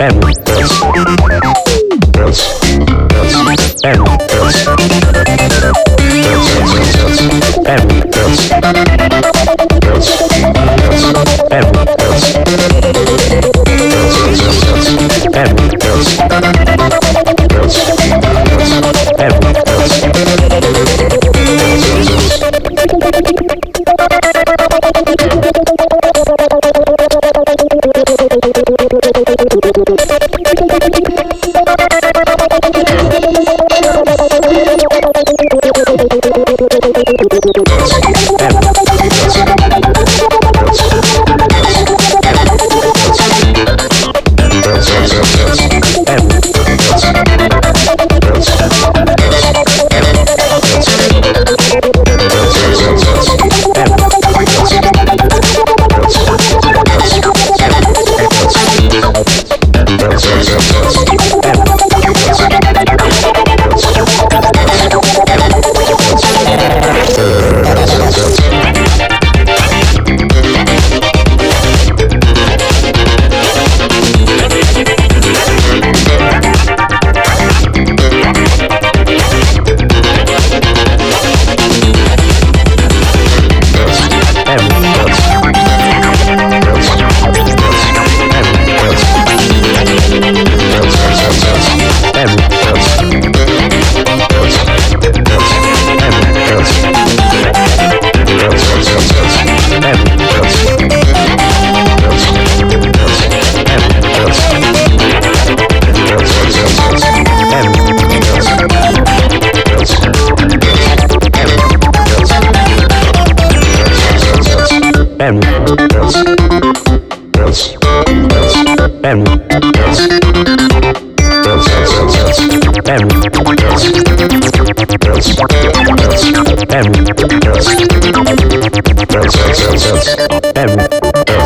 Everything. Every Dance. M S S S M S S S S M S S S M S S S S M S